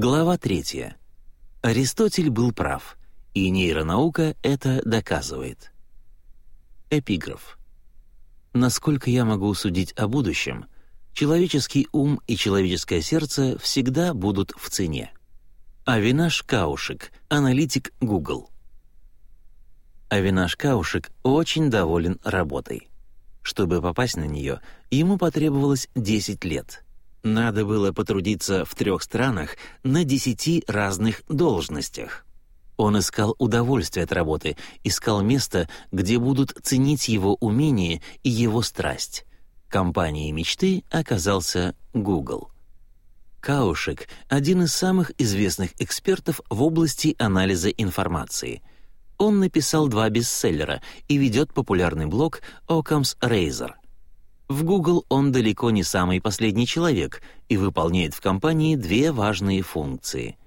Глава третья. Аристотель был прав, и нейронаука это доказывает. Эпиграф. Насколько я могу судить о будущем, человеческий ум и человеческое сердце всегда будут в цене. Авинаш Каушек, аналитик Google. Авинаш Каушек очень доволен работой. Чтобы попасть на нее, ему потребовалось 10 лет. Надо было потрудиться в трех странах на 10 разных должностях. Он искал удовольствие от работы, искал место, где будут ценить его умение и его страсть. Компанией мечты оказался Google. Каушек — один из самых известных экспертов в области анализа информации. Он написал два бестселлера и ведет популярный блог Occam's Razor. В Google он далеко не самый последний человек и выполняет в компании две важные функции.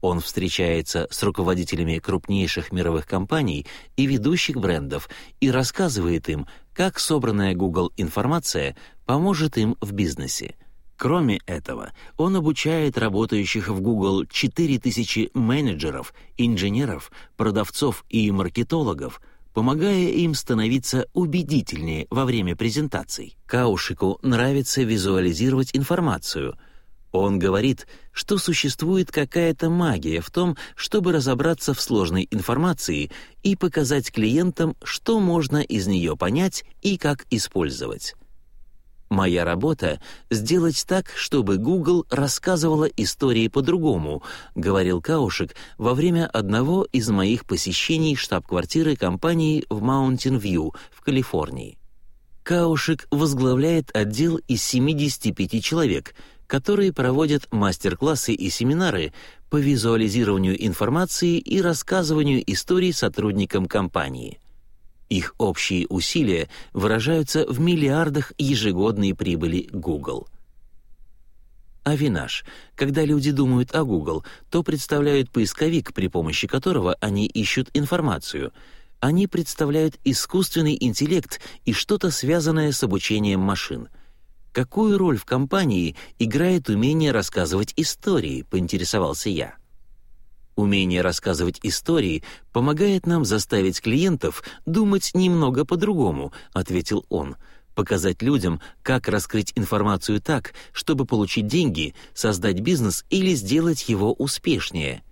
Он встречается с руководителями крупнейших мировых компаний и ведущих брендов и рассказывает им, как собранная Google информация поможет им в бизнесе. Кроме этого, он обучает работающих в Google 4000 менеджеров, инженеров, продавцов и маркетологов, помогая им становиться убедительнее во время презентаций. Каушику нравится визуализировать информацию. Он говорит, что существует какая-то магия в том, чтобы разобраться в сложной информации и показать клиентам, что можно из нее понять и как использовать. Моя работа — сделать так, чтобы Google рассказывала истории по-другому, говорил Каушек во время одного из моих посещений штаб-квартиры компании в Маунтин-Вью в Калифорнии. Каушек возглавляет отдел из 75 человек, которые проводят мастер-классы и семинары по визуализированию информации и рассказыванию историй сотрудникам компании — их общие усилия выражаются в миллиардах ежегодной прибыли Google. Авинаш. Когда люди думают о Google, то представляют поисковик, при помощи которого они ищут информацию. Они представляют искусственный интеллект и что-то связанное с обучением машин. Какую роль в компании играет умение рассказывать истории, поинтересовался я. Умение рассказывать истории помогает нам заставить клиентов думать немного по-другому, ответил он. Показать людям, как раскрыть информацию так, чтобы получить деньги, создать бизнес или сделать его успешнее.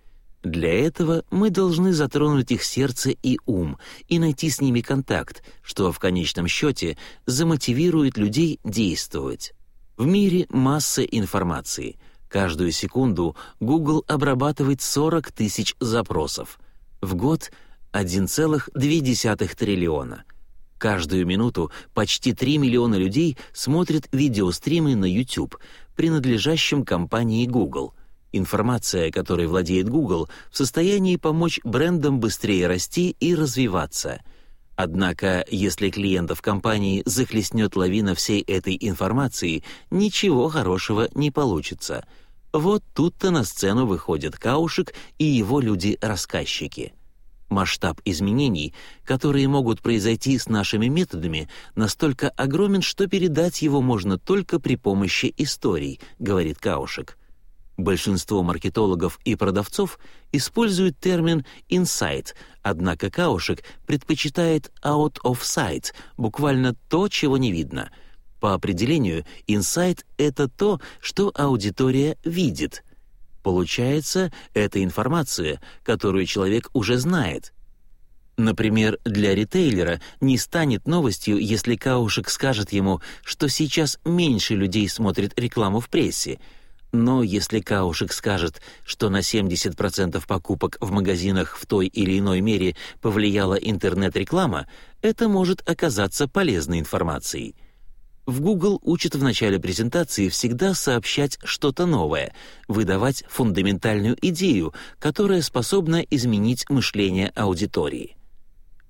Для этого мы должны затронуть их сердце и ум и найти с ними контакт, что в конечном счете замотивирует людей действовать. В мире масса информации — Каждую секунду Google обрабатывает 40 тысяч запросов. В год 1,2 триллиона. Каждую минуту почти 3 миллиона людей смотрят видеостримы на YouTube, принадлежащем компании Google. Информация, которой владеет Google, в состоянии помочь брендам быстрее расти и развиваться — Однако, если клиентов компании захлестнет лавина всей этой информации, ничего хорошего не получится. Вот тут-то на сцену выходит Каушек и его люди-рассказчики. Масштаб изменений, которые могут произойти с нашими методами, настолько огромен, что передать его можно только при помощи историй, говорит Каушек. Большинство маркетологов и продавцов используют термин «инсайт», однако Каушек предпочитает «out of sight», буквально то, чего не видно. По определению, инсайт — это то, что аудитория видит. Получается, это информация, которую человек уже знает. Например, для ритейлера не станет новостью, если Каушек скажет ему, что сейчас меньше людей смотрит рекламу в прессе — но если Каушек скажет, что на 70% покупок в магазинах в той или иной мере повлияла интернет-реклама, это может оказаться полезной информацией. В Google учат в начале презентации всегда сообщать что-то новое, выдавать фундаментальную идею, которая способна изменить мышление аудитории.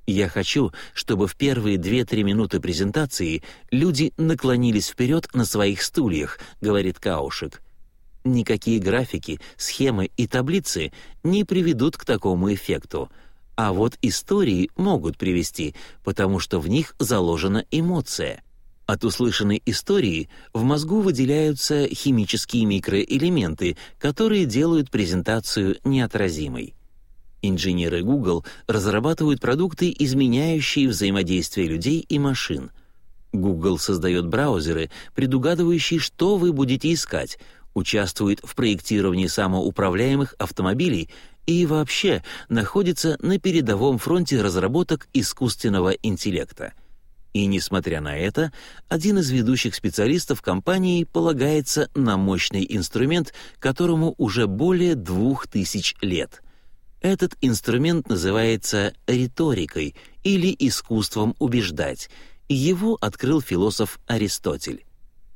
Я хочу, чтобы в первые 2-3 минуты презентации люди наклонились вперед на своих стульях, говорит Каушек. Никакие графики, схемы и таблицы не приведут к такому эффекту. А вот истории могут привести, потому что в них заложена эмоция. От услышанной истории в мозгу выделяются химические микроэлементы, которые делают презентацию неотразимой. Инженеры Google разрабатывают продукты, изменяющие взаимодействие людей и машин. Google создает браузеры, предугадывающие, что вы будете искать, участвует в проектировании самоуправляемых автомобилей и вообще находится на передовом фронте разработок искусственного интеллекта — и, несмотря на это, один из ведущих специалистов компании полагается на мощный инструмент, которому уже более двух тысяч лет. Этот инструмент называется риторикой или искусством убеждать, и его открыл философ Аристотель.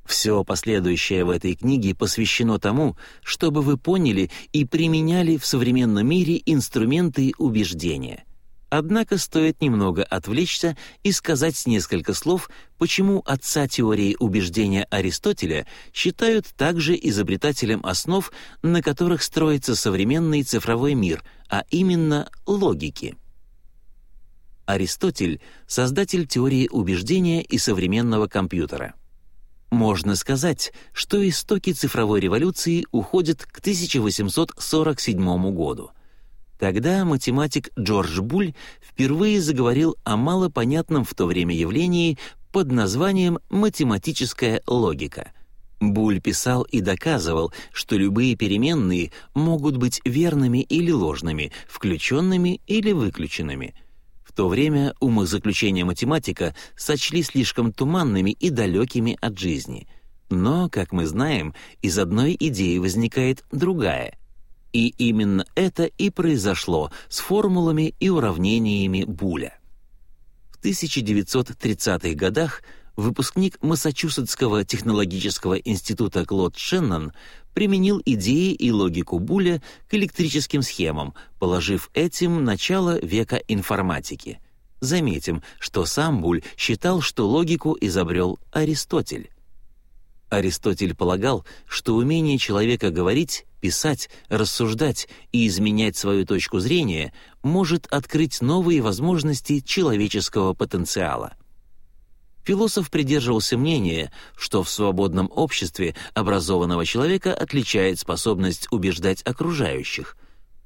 Все последующее в этой книге посвящено тому, чтобы вы поняли и применяли в современном мире инструменты убеждения — Однако стоит немного отвлечься и сказать несколько слов, почему отца теории убеждения Аристотеля считают также изобретателем основ, на которых строится современный цифровой мир, а именно логики. Аристотель — создатель теории убеждения и современного компьютера. Можно сказать, что истоки цифровой революции уходят к 1847 году — Тогда математик Джордж Буль впервые заговорил о малопонятном в то время явлении под названием математическая логика. Буль писал и доказывал, что любые переменные могут быть верными или ложными, включенными или выключенными. То время умозаключения математика сочли слишком туманными и далекими от жизни. Но, как мы знаем, из одной идеи возникает другая — и именно это и произошло с формулами и уравнениями Буля. В 1930-х годах выпускник Массачусетского технологического института Клод Шеннон применил идеи и логику Буля к электрическим схемам, положив этим начало века информатики. Заметим, что сам Буль считал, что логику изобрел Аристотель. Аристотель полагал, что умение человека говорить, писать, рассуждать и изменять свою точку зрения может открыть новые возможности человеческого потенциала. Философ придерживался мнения, что в свободном обществе образованного человека отличает способность убеждать окружающих.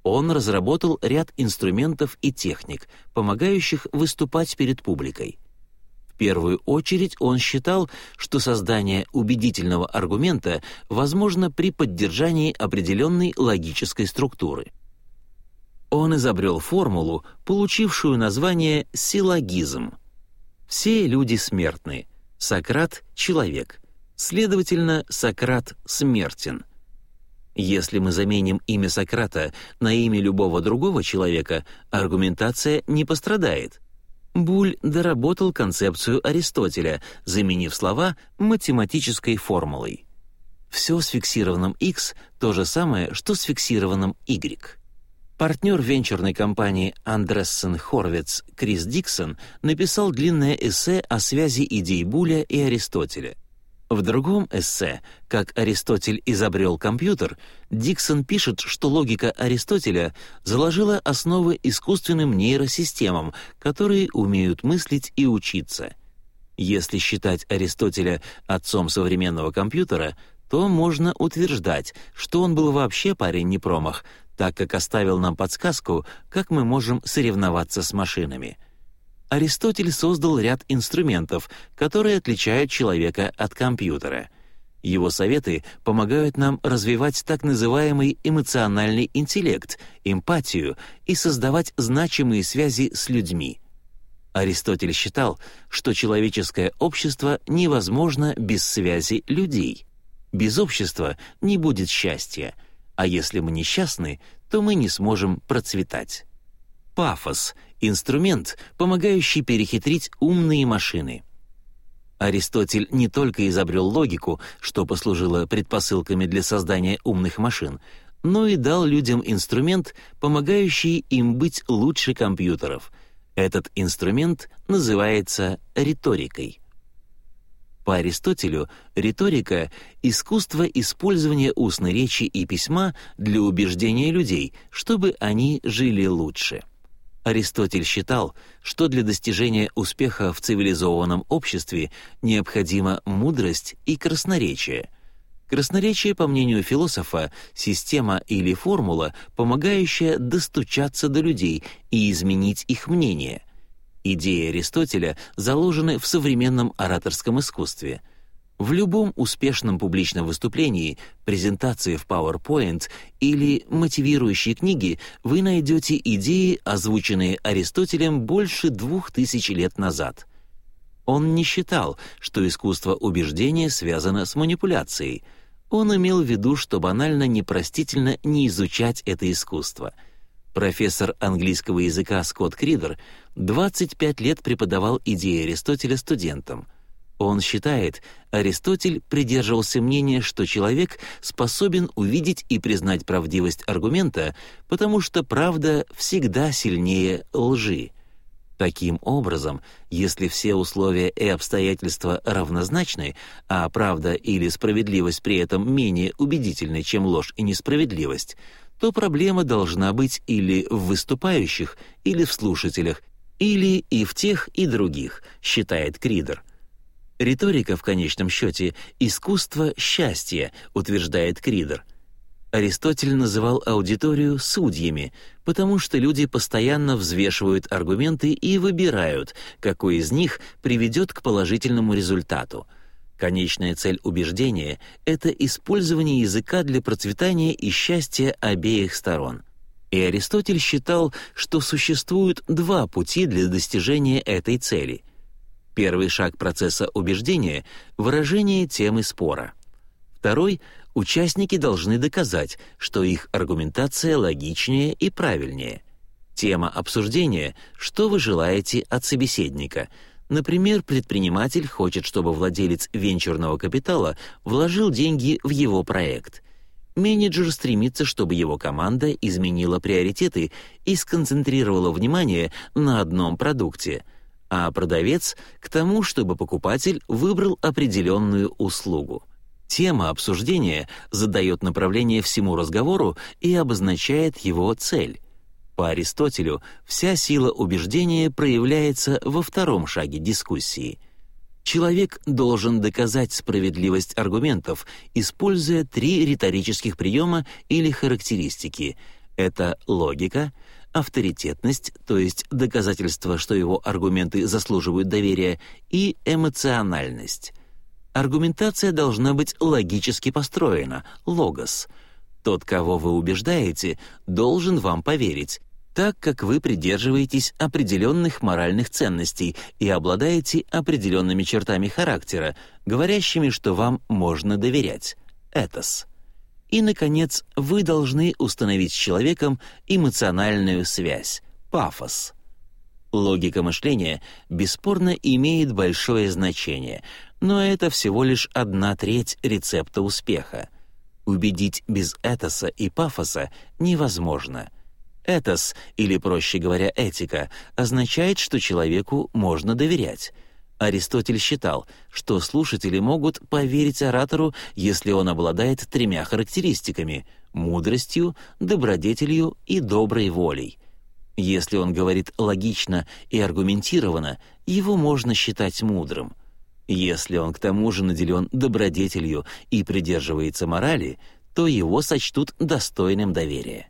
Он разработал ряд инструментов и техник, помогающих выступать перед публикой. В первую очередь он считал, что создание убедительного аргумента возможно при поддержании определенной логической структуры. Он изобрел формулу, получившую название силлогизм. Все люди смертны. Сократ — человек. Следовательно, Сократ смертен. Если мы заменим имя Сократа на имя любого другого человека, аргументация не пострадает — Буль доработал концепцию Аристотеля, заменив слова математической формулой. Все с фиксированным x то же самое, что с фиксированным y. Партнер венчурной компании Андрессен Хорвиц Крис Диксон написал длинное эссе о связи идей Буля и Аристотеля. В другом эссе «Как Аристотель изобрел компьютер» Диксон пишет, что логика Аристотеля заложила основы искусственным нейросистемам, которые умеют мыслить и учиться. Если считать Аристотеля отцом современного компьютера, то можно утверждать, что он был вообще парень не промах, так как оставил нам подсказку, как мы можем соревноваться с машинами — Аристотель создал ряд инструментов, которые отличают человека от компьютера. Его советы помогают нам развивать так называемый эмоциональный интеллект, эмпатию и создавать значимые связи с людьми. Аристотель считал, что человеческое общество невозможно без связи людей. Без общества не будет счастья, а если мы несчастны, то мы не сможем процветать. Пафос инструмент, помогающий перехитрить умные машины. Аристотель не только изобрел логику, что послужило предпосылками для создания умных машин, но и дал людям инструмент, помогающий им быть лучше компьютеров. Этот инструмент называется риторикой. По Аристотелю риторика — искусство использования устной речи и письма для убеждения людей, чтобы они жили лучше. Аристотель считал, что для достижения успеха в цивилизованном обществе необходима мудрость и красноречие. Красноречие, по мнению философа, система или формула, помогающая достучаться до людей и изменить их мнение. Идеи Аристотеля заложены в современном ораторском искусстве — в любом успешном публичном выступлении, презентации в PowerPoint или мотивирующей книге вы найдете идеи, озвученные Аристотелем больше двух тысяч лет назад. Он не считал, что искусство убеждения связано с манипуляцией. Он имел в виду, что банально непростительно не изучать это искусство. Профессор английского языка Скотт Кридер 25 лет преподавал идеи Аристотеля студентам — он считает, Аристотель придерживался мнения, что человек способен увидеть и признать правдивость аргумента, потому что правда всегда сильнее лжи. Таким образом, если все условия и обстоятельства равнозначны, а правда или справедливость при этом менее убедительны, чем ложь и несправедливость, то проблема должна быть или в выступающих, или в слушателях, или и в тех, и других, считает Кридер. Риторика, в конечном счете, искусство счастья, утверждает Кридер. Аристотель называл аудиторию судьями, потому что люди постоянно взвешивают аргументы и выбирают, какой из них приведет к положительному результату. Конечная цель убеждения — это использование языка для процветания и счастья обеих сторон. И Аристотель считал, что существуют два пути для достижения этой цели — Первый шаг процесса убеждения — выражение темы спора. Второй — участники должны доказать, что их аргументация логичнее и правильнее. Тема обсуждения — что вы желаете от собеседника. Например, предприниматель хочет, чтобы владелец венчурного капитала вложил деньги в его проект. Менеджер стремится, чтобы его команда изменила приоритеты и сконцентрировала внимание на одном продукте — а продавец — к тому, чтобы покупатель выбрал определенную услугу. Тема обсуждения задает направление всему разговору и обозначает его цель. По Аристотелю вся сила убеждения проявляется во втором шаге дискуссии. Человек должен доказать справедливость аргументов, используя три риторических приема или характеристики. Это логика — авторитетность, то есть доказательство, что его аргументы заслуживают доверия, и эмоциональность. Аргументация должна быть логически построена, логос. Тот, кого вы убеждаете, должен вам поверить, так как вы придерживаетесь определенных моральных ценностей и обладаете определенными чертами характера, говорящими, что вам можно доверять. Этос. И, наконец, вы должны установить с человеком эмоциональную связь, пафос. Логика мышления бесспорно имеет большое значение, но это всего лишь одна треть рецепта успеха. Убедить без этоса и пафоса невозможно. Этос, или, проще говоря, этика, означает, что человеку можно доверять — Аристотель считал, что слушатели могут поверить оратору, если он обладает тремя характеристиками — мудростью, добродетелью и доброй волей. Если он говорит логично и аргументированно, его можно считать мудрым. Если он к тому же наделен добродетелью и придерживается морали, то его сочтут достойным доверия.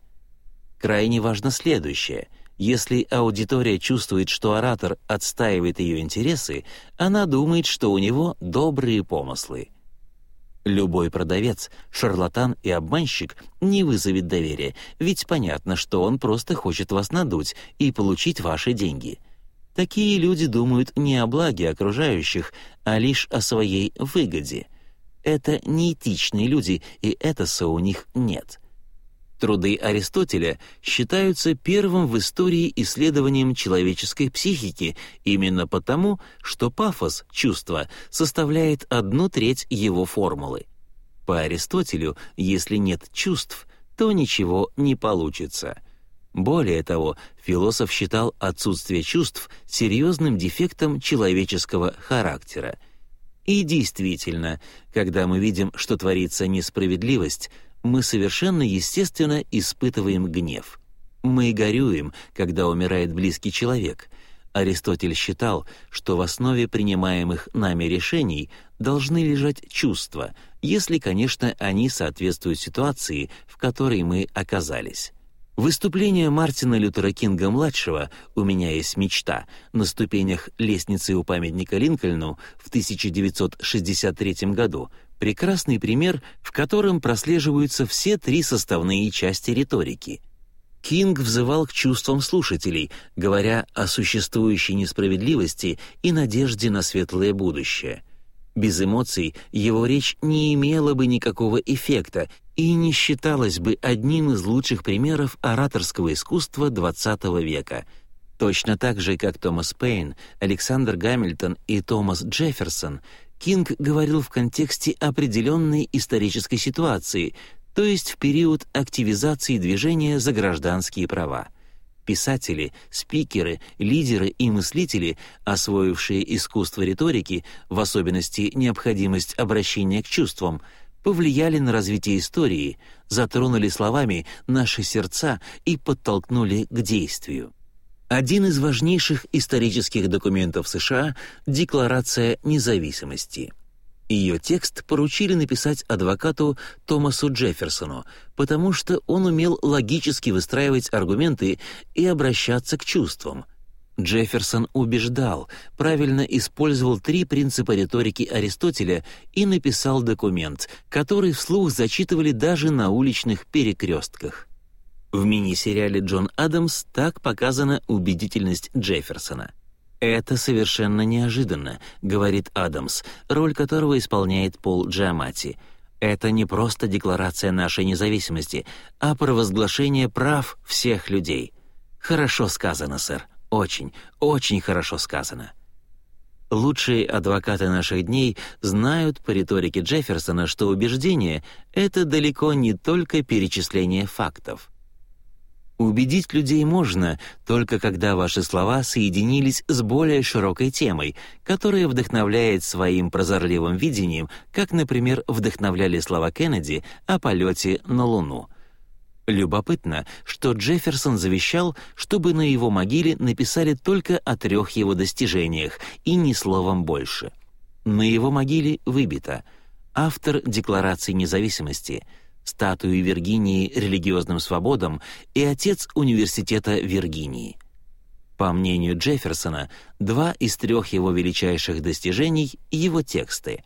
Крайне важно следующее — если аудитория чувствует, что оратор отстаивает ее интересы, она думает, что у него добрые помыслы. Любой продавец, шарлатан и обманщик не вызовет доверия, ведь понятно, что он просто хочет вас надуть и получить ваши деньги. Такие люди думают не о благе окружающих, а лишь о своей выгоде. Это неэтичные люди, и этоса у них нет — Труды Аристотеля считаются первым в истории исследованием человеческой психики именно потому, что пафос, чувство, составляет одну треть его формулы. По Аристотелю, если нет чувств, то ничего не получится. Более того, философ считал отсутствие чувств серьезным дефектом человеческого характера. И действительно, когда мы видим, что творится несправедливость, мы совершенно естественно испытываем гнев. Мы горюем, когда умирает близкий человек. Аристотель считал, что в основе принимаемых нами решений должны лежать чувства, если, конечно, они соответствуют ситуации, в которой мы оказались. Выступление Мартина Лютера Кинга-младшего «У меня есть мечта» на ступенях лестницы у памятника Линкольну в 1963 году — прекрасный пример, в котором прослеживаются все три составные части риторики. Кинг взывал к чувствам слушателей, говоря о существующей несправедливости и надежде на светлое будущее — без эмоций его речь не имела бы никакого эффекта и не считалась бы одним из лучших примеров ораторского искусства XX века. Точно так же, как Томас Пейн, Александр Гамильтон и Томас Джефферсон, Кинг говорил в контексте определенной исторической ситуации, то есть в период активизации движения за гражданские права. Писатели, спикеры, лидеры и мыслители, освоившие искусство риторики, в особенности необходимость обращения к чувствам, повлияли на развитие истории, затронули словами наши сердца и подтолкнули к действию. Один из важнейших исторических документов США — Декларация независимости — ее текст поручили написать адвокату Томасу Джефферсону, потому что он умел логически выстраивать аргументы и обращаться к чувствам. Джефферсон убеждал, правильно использовал три принципа риторики Аристотеля и написал документ, который вслух зачитывали даже на уличных перекрестках. В мини-сериале «Джон Адамс» так показана убедительность Джефферсона — «Это совершенно неожиданно», — говорит Адамс, роль которого исполняет Пол Джамати. «Это не просто декларация нашей независимости, а провозглашение прав всех людей». «Хорошо сказано, сэр. Очень, очень хорошо сказано». Лучшие адвокаты наших дней знают по риторике Джефферсона, что убеждение — это далеко не только перечисление фактов. Убедить людей можно, только когда ваши слова соединились с более широкой темой, которая вдохновляет своим прозорливым видением, как, например, вдохновляли слова Кеннеди о полете на Луну. Любопытно, что Джефферсон завещал, чтобы на его могиле написали только о трех его достижениях и ни словом больше. На его могиле выбито «Автор Декларации независимости», статуи Виргинии религиозным свободам и отец университета Виргинии. По мнению Джефферсона, два из трех его величайших достижений — его тексты.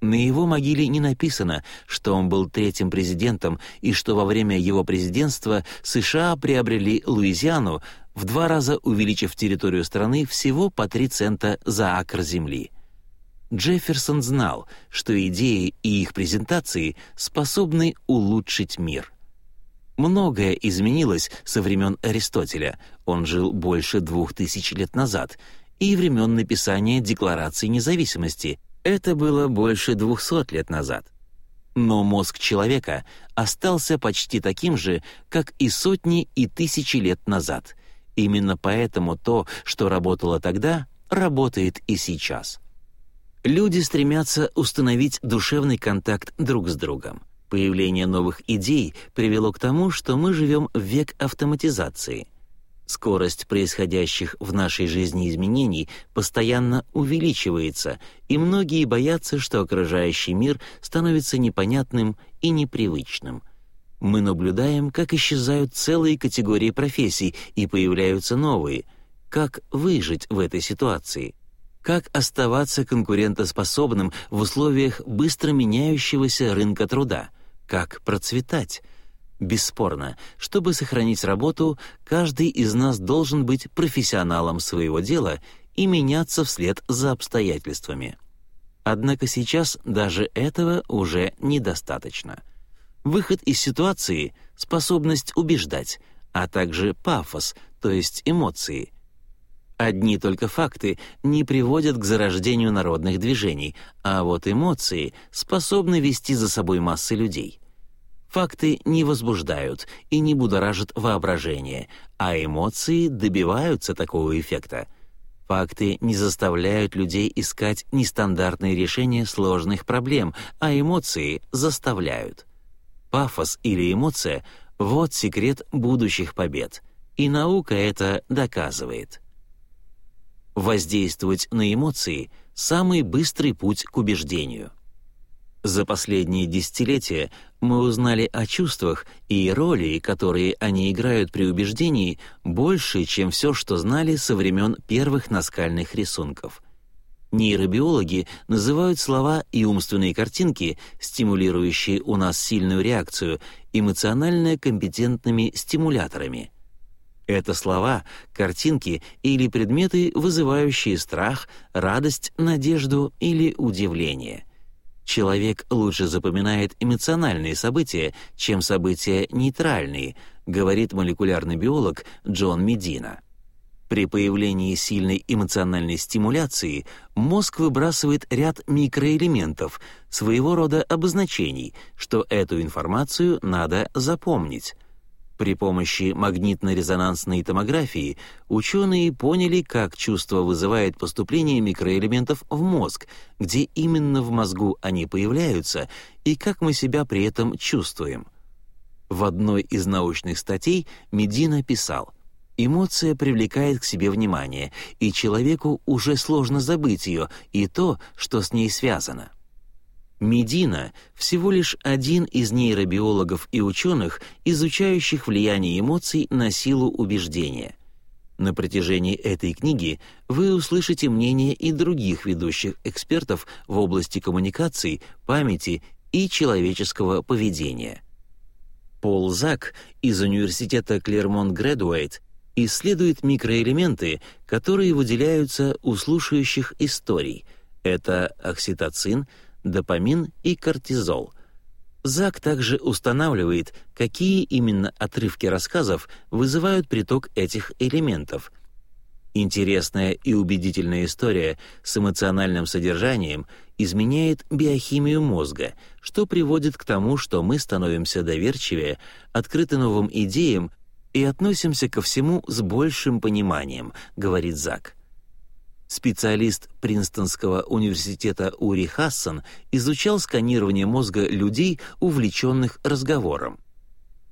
На его могиле не написано, что он был третьим президентом и что во время его президентства США приобрели Луизиану, в два раза увеличив территорию страны всего по 3 цента за акр земли — Джефферсон знал, что идеи и их презентации способны улучшить мир. Многое изменилось со времен Аристотеля, он жил больше двух тысяч лет назад, и времен написания Декларации независимости, это было больше двухсот лет назад. Но мозг человека остался почти таким же, как и сотни и тысячи лет назад. Именно поэтому то, что работало тогда, работает и сейчас. Люди стремятся установить душевный контакт друг с другом. Появление новых идей привело к тому, что мы живем в век автоматизации. Скорость происходящих в нашей жизни изменений постоянно увеличивается, и многие боятся, что окружающий мир становится непонятным и непривычным. Мы наблюдаем, как исчезают целые категории профессий и появляются новые. Как выжить в этой ситуации? Как оставаться конкурентоспособным в условиях быстро меняющегося рынка труда, как процветать. Бесспорно, чтобы сохранить работу, каждый из нас должен быть профессионалом своего дела и меняться вслед за обстоятельствами. Однако сейчас даже этого уже недостаточно. Выход из ситуации — способность убеждать, а также пафос, то есть эмоции — Одни только факты не приводят к зарождению народных движений, а вот эмоции способны вести за собой массы людей. Факты не возбуждают и не будоражат воображение, а эмоции добиваются такого эффекта. Факты не заставляют людей искать нестандартные решения сложных проблем, а эмоции заставляют. Пафос или эмоция — вот секрет будущих побед — и наука это доказывает. Воздействовать на эмоции — самый быстрый путь к убеждению. За последние десятилетия мы узнали о чувствах и роли, которые они играют при убеждении, больше, чем все, что знали со времен первых наскальных рисунков. Нейробиологи называют слова и умственные картинки, стимулирующие у нас сильную реакцию, эмоционально компетентными стимуляторами. Это слова, картинки или предметы, вызывающие страх, радость, надежду или удивление — Человек лучше запоминает эмоциональные события, чем события нейтральные, говорит молекулярный биолог Джон Медина. При появлении сильной эмоциональной стимуляции мозг выбрасывает ряд микроэлементов, своего рода обозначений, что эту информацию надо запомнить. При помощи магнитно-резонансной томографии ученые поняли, как чувство вызывает поступление микроэлементов в мозг, где именно в мозгу они появляются и как мы себя при этом чувствуем. В одной из научных статей Медина писал «Эмоция привлекает к себе внимание, и человеку уже сложно забыть ее и то, что с ней связано». Медина — всего лишь один из нейробиологов и ученых, изучающих влияние эмоций на силу убеждения. На протяжении этой книги вы услышите мнение и других ведущих экспертов в области коммуникаций, памяти и человеческого поведения. Пол Зак из университета Клермонт Грэдуэйт исследует микроэлементы, которые выделяются у слушающих историй. Это окситоцин — допамин и кортизол. Зак также устанавливает, какие именно отрывки рассказов вызывают приток этих элементов. Интересная и убедительная история с эмоциональным содержанием изменяет биохимию мозга, что приводит к тому, что мы становимся доверчивее, открыты новым идеям и относимся ко всему с большим пониманием, говорит Зак. Специалист Принстонского университета Ури Хассан изучал сканирование мозга людей, увлеченных разговором.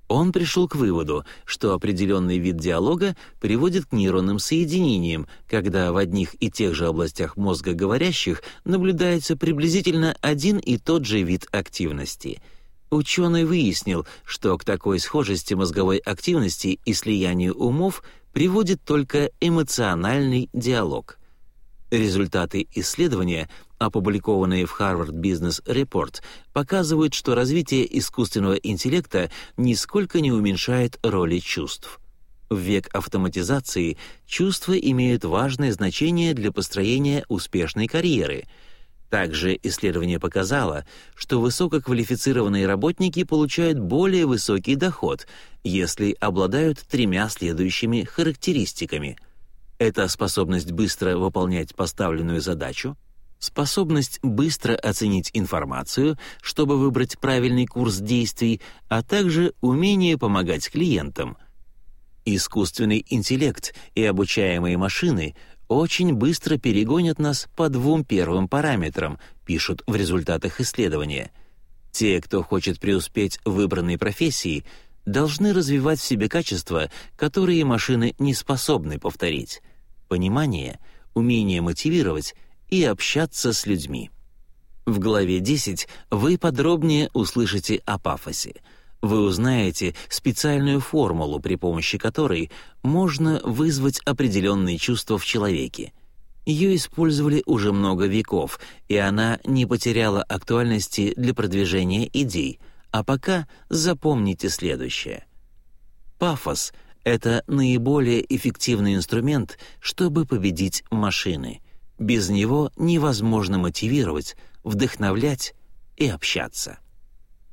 Он пришел к выводу, что определенный вид диалога приводит к нейронным соединениям, когда в одних и тех же областях мозга говорящих наблюдается приблизительно один и тот же вид активности. Ученый выяснил, что к такой схожести мозговой активности и слиянию умов приводит только эмоциональный диалог. Результаты исследования, опубликованные в Harvard Business Report, показывают, что развитие искусственного интеллекта нисколько не уменьшает роли чувств. В век автоматизации чувства имеют важное значение для построения успешной карьеры. Также исследование показало, что высококвалифицированные работники получают более высокий доход, если обладают тремя следующими характеристиками – это способность быстро выполнять поставленную задачу, способность быстро оценить информацию, чтобы выбрать правильный курс действий, а также умение помогать клиентам. Искусственный интеллект и обучаемые машины очень быстро перегонят нас по двум первым параметрам, пишут в результатах исследования. Те, кто хочет преуспеть в выбранной профессии, должны развивать в себе качества, которые машины не способны повторить понимание, умение мотивировать и общаться с людьми. В главе 10 вы подробнее услышите о пафосе. Вы узнаете специальную формулу, при помощи которой можно вызвать определенные чувства в человеке. Ее использовали уже много веков, и она не потеряла актуальности для продвижения идей. А пока запомните следующее. Пафос — это наиболее эффективный инструмент, чтобы победить машины. Без него невозможно мотивировать, вдохновлять и общаться.